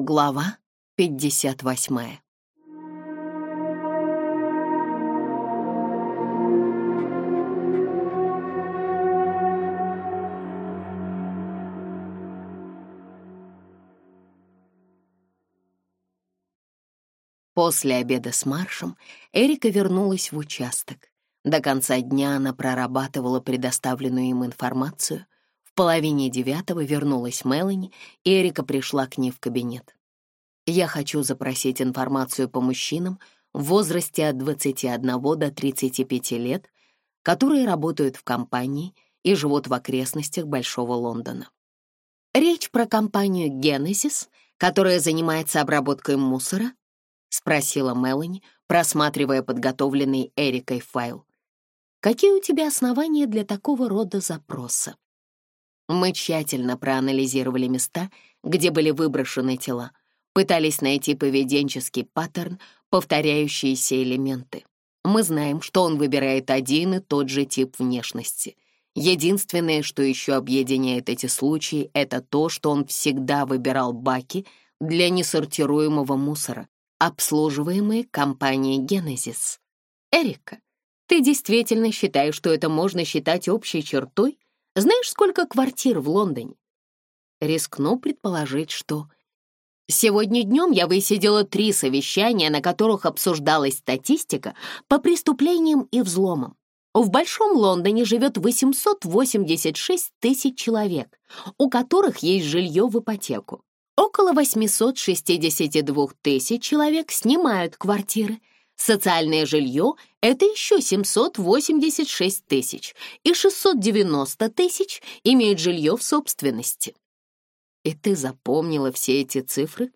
Глава 58 После обеда с Маршем Эрика вернулась в участок. До конца дня она прорабатывала предоставленную им информацию, половине девятого вернулась Мелани, и Эрика пришла к ней в кабинет. «Я хочу запросить информацию по мужчинам в возрасте от 21 до 35 лет, которые работают в компании и живут в окрестностях Большого Лондона. Речь про компанию «Генезис», которая занимается обработкой мусора?» — спросила Мелани, просматривая подготовленный Эрикой файл. «Какие у тебя основания для такого рода запроса?» Мы тщательно проанализировали места, где были выброшены тела, пытались найти поведенческий паттерн, повторяющиеся элементы. Мы знаем, что он выбирает один и тот же тип внешности. Единственное, что еще объединяет эти случаи, это то, что он всегда выбирал баки для несортируемого мусора, обслуживаемые компанией «Генезис». Эрика, ты действительно считаешь, что это можно считать общей чертой? Знаешь, сколько квартир в Лондоне?» Рискну предположить, что... Сегодня днем я высидела три совещания, на которых обсуждалась статистика по преступлениям и взломам. В Большом Лондоне живет 886 тысяч человек, у которых есть жилье в ипотеку. Около 862 тысяч человек снимают квартиры, Социальное жилье – это еще 786 тысяч, и 690 тысяч имеют жилье в собственности. И ты запомнила все эти цифры?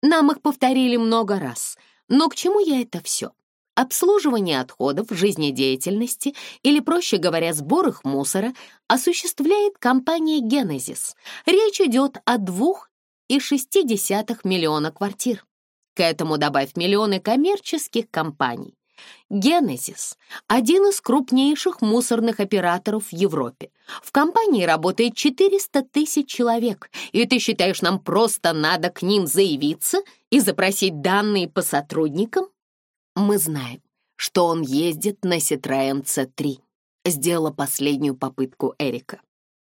Нам их повторили много раз. Но к чему я это все? Обслуживание отходов, жизнедеятельности или, проще говоря, сбор их мусора осуществляет компания «Генезис». Речь идет о 2,6 миллиона квартир. К этому добавь миллионы коммерческих компаний. Генезис – один из крупнейших мусорных операторов в Европе. В компании работает 400 тысяч человек, и ты считаешь, нам просто надо к ним заявиться и запросить данные по сотрудникам? Мы знаем, что он ездит на Citroёn C3. Сделала последнюю попытку Эрика.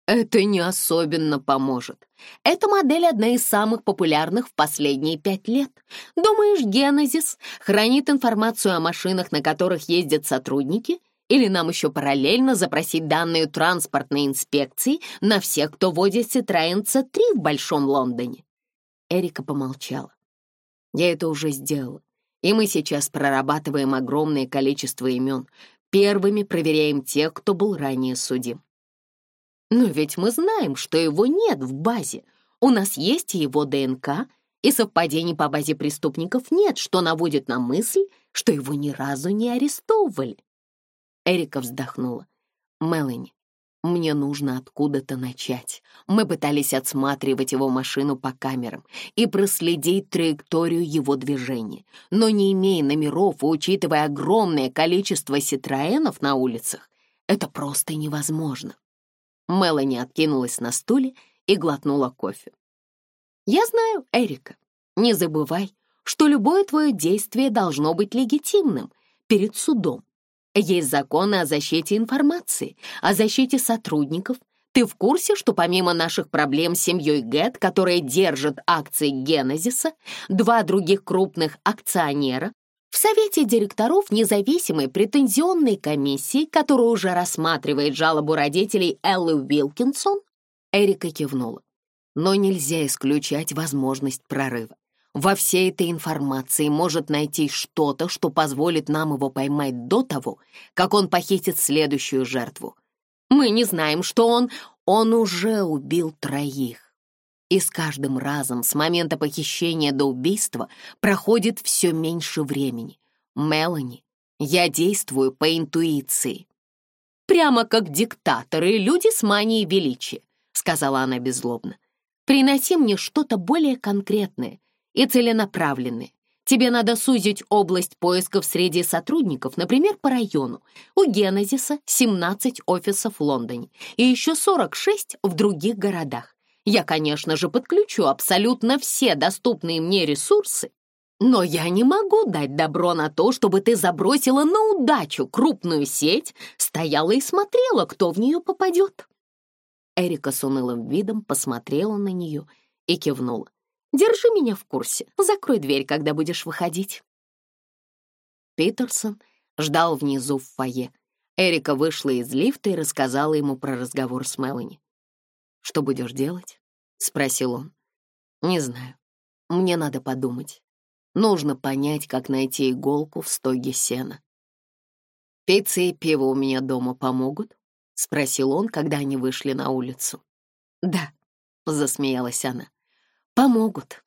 Это не особенно поможет. Эта модель одна из самых популярных в последние пять лет. Думаешь, Генезис хранит информацию о машинах, на которых ездят сотрудники? Или нам еще параллельно запросить данные транспортной инспекции на всех, кто водит Citroёn C3 в Большом Лондоне?» Эрика помолчала. «Я это уже сделала, и мы сейчас прорабатываем огромное количество имен. Первыми проверяем тех, кто был ранее судим. Но ведь мы знаем, что его нет в базе. У нас есть его ДНК, и совпадений по базе преступников нет, что наводит на мысль, что его ни разу не арестовывали. Эрика вздохнула. «Мелани, мне нужно откуда-то начать. Мы пытались отсматривать его машину по камерам и проследить траекторию его движения. Но не имея номеров и учитывая огромное количество ситроенов на улицах, это просто невозможно. Мелани откинулась на стуле и глотнула кофе. «Я знаю, Эрика, не забывай, что любое твое действие должно быть легитимным перед судом. Есть законы о защите информации, о защите сотрудников. Ты в курсе, что помимо наших проблем с семьей Гэт, которая держит акции Генезиса, два других крупных акционера в Совете директоров независимой претензионной комиссии, которая уже рассматривает жалобу родителей Эллы Уилкинсон, Эрика кивнула. Но нельзя исключать возможность прорыва. Во всей этой информации может найти что-то, что позволит нам его поймать до того, как он похитит следующую жертву. Мы не знаем, что он... Он уже убил троих. И с каждым разом с момента похищения до убийства проходит все меньше времени. Мелани, я действую по интуиции. Прямо как диктаторы люди с манией величия, сказала она беззлобно. Приноси мне что-то более конкретное и целенаправленное. Тебе надо сузить область поисков среди сотрудников, например, по району. У Генезиса 17 офисов в Лондоне и еще 46 в других городах. Я, конечно же, подключу абсолютно все доступные мне ресурсы, но я не могу дать добро на то, чтобы ты забросила на удачу крупную сеть, стояла и смотрела, кто в нее попадет». Эрика с унылым видом посмотрела на нее и кивнула. «Держи меня в курсе. Закрой дверь, когда будешь выходить». Питерсон ждал внизу в фойе. Эрика вышла из лифта и рассказала ему про разговор с Мелани. «Что будешь делать?» — спросил он. «Не знаю. Мне надо подумать. Нужно понять, как найти иголку в стоге сена». «Пицца и пиво у меня дома помогут?» — спросил он, когда они вышли на улицу. «Да», — засмеялась она, — «помогут».